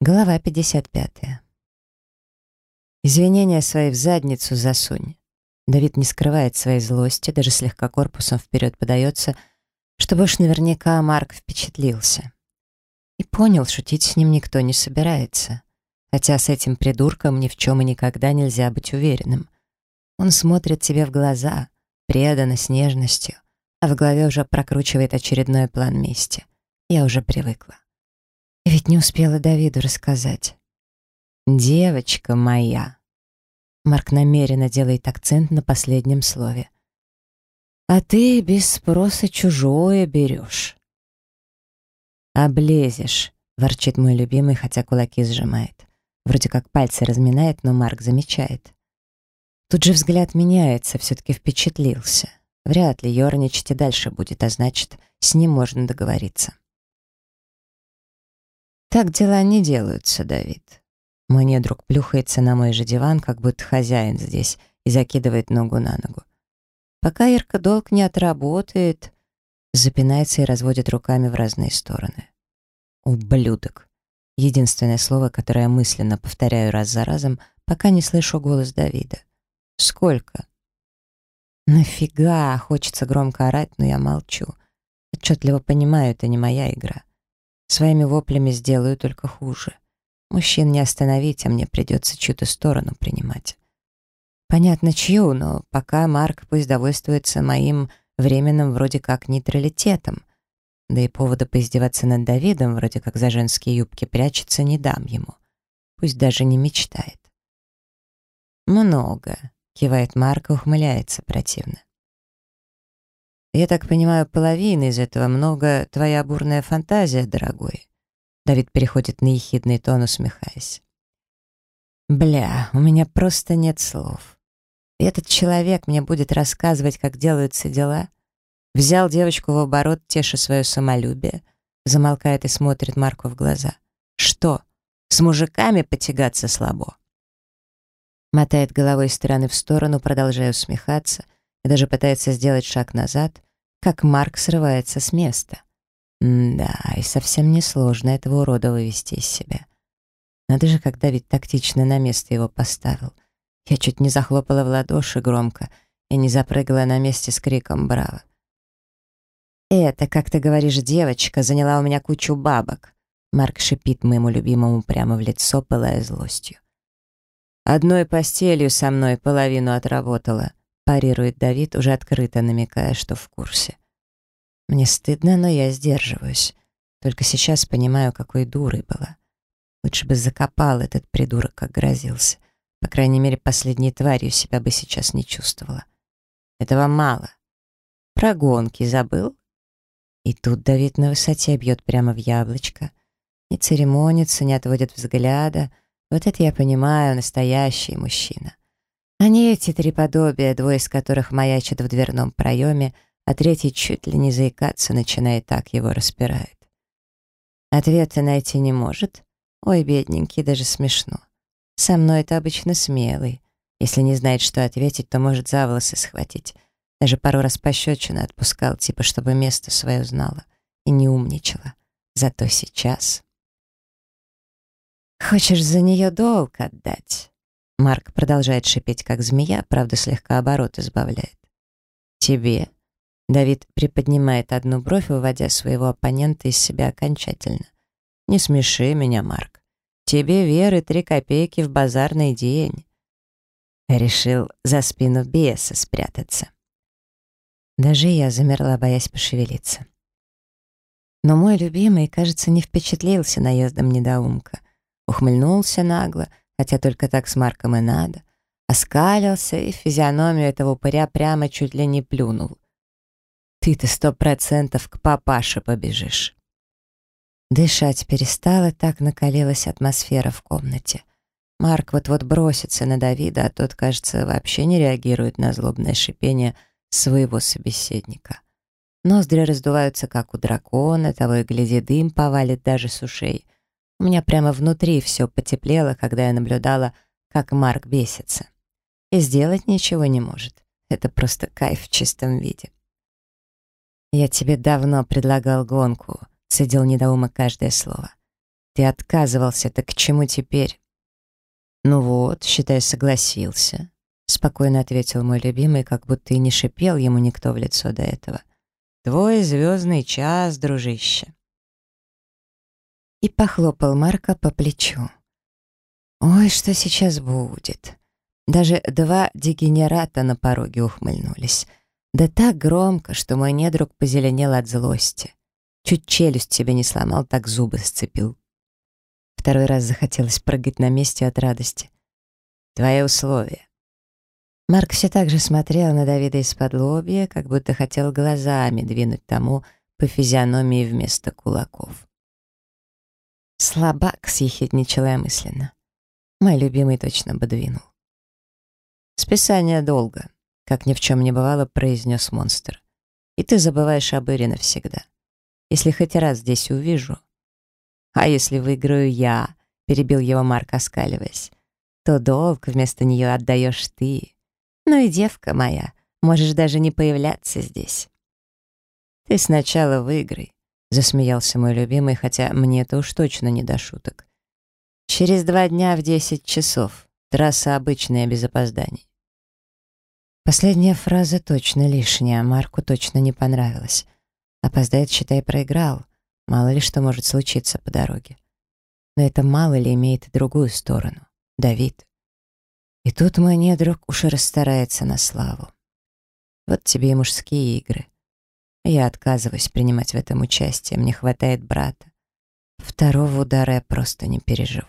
Глава 55. Извинения свои в задницу засунь. Давид не скрывает своей злости, даже слегка корпусом вперед подается, чтобы уж наверняка Марк впечатлился. И понял, шутить с ним никто не собирается. Хотя с этим придурком ни в чем и никогда нельзя быть уверенным. Он смотрит тебе в глаза, преданно, с нежностью, а в голове уже прокручивает очередной план мести. Я уже привыкла. Ведь не успела Давиду рассказать. «Девочка моя!» Марк намеренно делает акцент на последнем слове. «А ты без спроса чужое берешь». «Облезешь», — ворчит мой любимый, хотя кулаки сжимает. Вроде как пальцы разминает, но Марк замечает. Тут же взгляд меняется, все-таки впечатлился. Вряд ли ерничать и дальше будет, а значит, с ним можно договориться. Так дела не делаются, Давид. Мой недруг плюхается на мой же диван, как будто хозяин здесь, и закидывает ногу на ногу. Пока Ирка долг не отработает, запинается и разводит руками в разные стороны. Ублюдок. Единственное слово, которое мысленно повторяю раз за разом, пока не слышу голос Давида. Сколько? Нафига? Хочется громко орать, но я молчу. Отчетливо понимаю, это не моя игра. Своими воплями сделаю только хуже. Мужчин не остановить, а мне придется чью-то сторону принимать. Понятно, чью, но пока Марк пусть довольствуется моим временным вроде как нейтралитетом. Да и повода поиздеваться над Давидом, вроде как за женские юбки прячется, не дам ему. Пусть даже не мечтает. «Много», — кивает Марк и ухмыляется противно. Я так понимаю, половина из этого много твоя бурная фантазия, дорогой. Давид переходит на ехидный тон, усмехаясь. Бля, у меня просто нет слов. И этот человек мне будет рассказывать, как делаются дела. Взял девочку в оборот, теша свое самолюбие. Замолкает и смотрит Марку в глаза. Что, с мужиками потягаться слабо? Мотает головой стороны в сторону, продолжая усмехаться — и даже пытается сделать шаг назад, как Марк срывается с места. Да, и совсем несложно этого урода вывести из себя. Надо же, как Давид тактично на место его поставил. Я чуть не захлопала в ладоши громко и не запрыгала на месте с криком «Браво!». «Это, как ты говоришь, девочка, заняла у меня кучу бабок», Марк шипит моему любимому прямо в лицо, пылая злостью. «Одной постелью со мной половину отработала парирует Давид, уже открыто намекая, что в курсе. Мне стыдно, но я сдерживаюсь. Только сейчас понимаю, какой дурой была. Лучше бы закопал этот придурок, как грозился. По крайней мере, последней тварью себя бы сейчас не чувствовала. Этого мало. Про гонки забыл? И тут Давид на высоте бьет прямо в яблочко. Не церемонится, не отводит взгляда. Вот это я понимаю, настоящий мужчина. Они эти три подобия, двое из которых маячат в дверном проеме, а третий чуть ли не заикаться начинает так его распирает. Ответа найти не может. Ой, бедненький, даже смешно. Со мной это обычно смелый. Если не знает, что ответить, то может за волосы схватить. Даже пару раз пощечину отпускал, типа, чтобы место свое знала. И не умничала. Зато сейчас... «Хочешь за нее долг отдать?» Марк продолжает шипеть, как змея, правда, слегка оборот избавляет. «Тебе?» Давид приподнимает одну бровь, выводя своего оппонента из себя окончательно. «Не смеши меня, Марк. Тебе веры три копейки в базарный день». Решил за спину беса спрятаться. Даже я замерла, боясь пошевелиться. Но мой любимый, кажется, не впечатлился наездом недоумка. Ухмыльнулся нагло, хотя только так с Марком и надо, оскалился и физиономию этого упыря прямо чуть ли не плюнул. «Ты-то сто процентов к папаше побежишь». Дышать перестала, так накалилась атмосфера в комнате. Марк вот-вот бросится на Давида, а тот, кажется, вообще не реагирует на злобное шипение своего собеседника. Ноздри раздуваются, как у дракона, того и гляди, дым повалит даже с ушей — у меня прямо внутри все потеплело, когда я наблюдала, как Марк бесится. И сделать ничего не может. Это просто кайф в чистом виде. «Я тебе давно предлагал гонку», — цедил недоумок каждое слово. Ты отказывался, так к чему теперь? Ну вот, считай, согласился. Спокойно ответил мой любимый, как будто и не шипел ему никто в лицо до этого. Твой звездный час, дружище. И похлопал Марка по плечу. Ой, что сейчас будет? Даже два дегенерата на пороге ухмыльнулись. Да так громко, что мой недруг позеленел от злости. Чуть челюсть тебе не сломал, так зубы сцепил. Второй раз захотелось прыгать на месте от радости. Твои условия. Марк все так же смотрел на Давида из-под лобья, как будто хотел глазами двинуть тому по физиономии вместо кулаков. Слабак, съехидничала я мысленно. Мой любимый точно бы двинул. «Списание долго», — как ни в чем не бывало, произнес монстр. «И ты забываешь об Ире навсегда. Если хоть раз здесь увижу...» «А если выиграю я?» — перебил его Марк, оскаливаясь. «То долг вместо нее отдаешь ты. Ну и девка моя, можешь даже не появляться здесь». «Ты сначала выиграй», — засмеялся мой любимый, хотя мне это уж точно не до шуток. «Через два дня в десять часов. Трасса обычная, без опозданий». Последняя фраза точно лишняя, Марку точно не понравилась. Опоздает, считай, проиграл. Мало ли что может случиться по дороге. Но это мало ли имеет и другую сторону. Давид. И тут мой недруг уж и расстарается на славу. Вот тебе и мужские игры. Я отказываюсь принимать в этом участие, мне хватает брата. Второго удара я просто не переживу.